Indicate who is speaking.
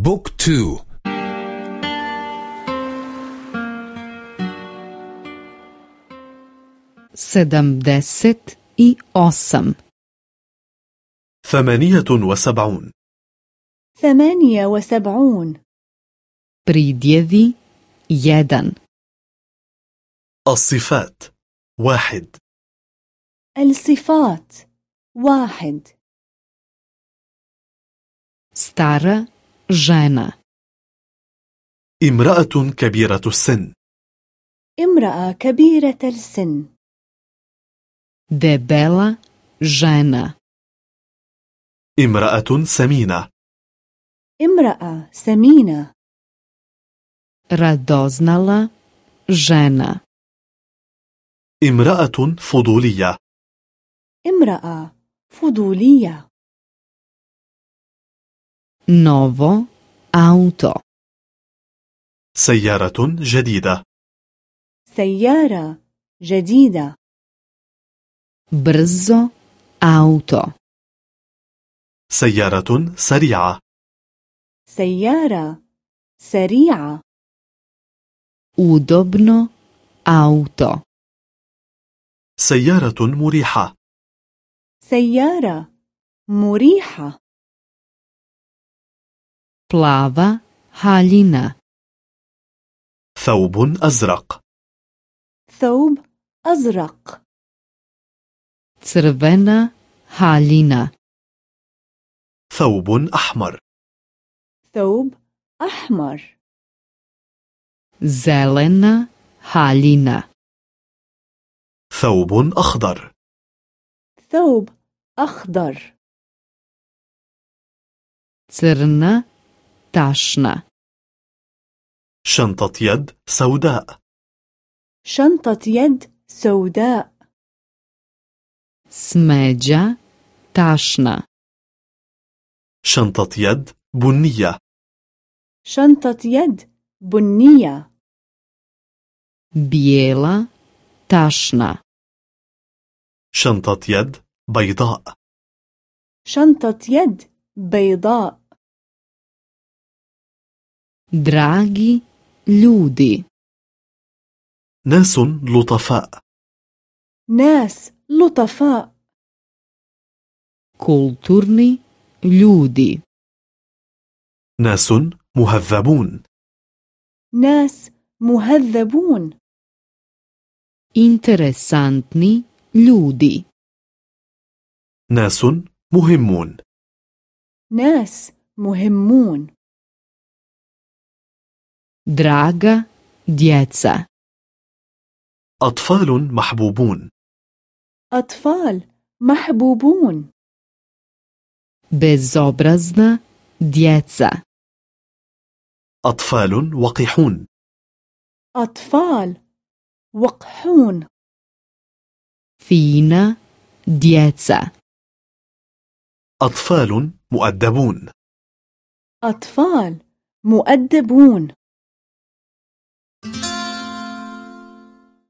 Speaker 1: بوك تو.
Speaker 2: sedamdeset i osam
Speaker 3: ثمانية وسبعون.
Speaker 4: ثمانية وسبعون.
Speaker 2: pridjevi jedan
Speaker 3: الصفات. واحد.
Speaker 4: الصفات. واحد.
Speaker 2: stara žena
Speaker 3: امرأة كبيرة السن.
Speaker 4: امرأة كبيرة السن.
Speaker 2: Debela žena.
Speaker 3: امرأة سمينة.
Speaker 4: امرأة سمينة.
Speaker 2: Radoznala žena.
Speaker 3: امرأة فضولية.
Speaker 4: امرأة فضولية.
Speaker 2: Novo auto.
Speaker 3: سيارة جديدة.
Speaker 4: سيارة جديدة.
Speaker 2: Brzo auto.
Speaker 3: سيارة سريعة.
Speaker 4: سيارة سريعة.
Speaker 2: Udobno auto.
Speaker 3: سيارة مريحة.
Speaker 4: سيارة مريحة.
Speaker 2: Plava haljina
Speaker 3: ثوب أزرق.
Speaker 4: ثوب أزرق.
Speaker 2: Crvena haljina
Speaker 3: ثوب أحمر.
Speaker 4: ثوب أحمر.
Speaker 2: Zelena haljina
Speaker 3: ثوب أخضر.
Speaker 4: ثوب أخضر.
Speaker 2: Crna tašna
Speaker 3: شنطة يد سوداء
Speaker 4: شنطة يد سوداء
Speaker 2: smeđa tašna
Speaker 3: شنطة يد بنية
Speaker 4: شنطة يد بنية
Speaker 2: bijela tašna.
Speaker 3: شنطة يد بيضاء
Speaker 4: شنطة يد بيضاء
Speaker 2: dragi ljudi.
Speaker 3: ناس لطفاء.
Speaker 4: ناس لطفاء.
Speaker 2: Kulturni ljudi.
Speaker 3: ناس مهذبون.
Speaker 4: ناس مهذبون.
Speaker 2: Interesantni ljudi.
Speaker 3: ناس مهمون.
Speaker 4: ناس مهمون.
Speaker 2: Draga djeca.
Speaker 3: أطفال محبوبون.
Speaker 4: أطفال محبوبون.
Speaker 2: Bezobrazna djeca.
Speaker 3: أطفال وقحون.
Speaker 4: أطفال وقحون.
Speaker 2: Fina djeca.
Speaker 3: أطفال مؤدبون.
Speaker 4: أطفال مؤدبون.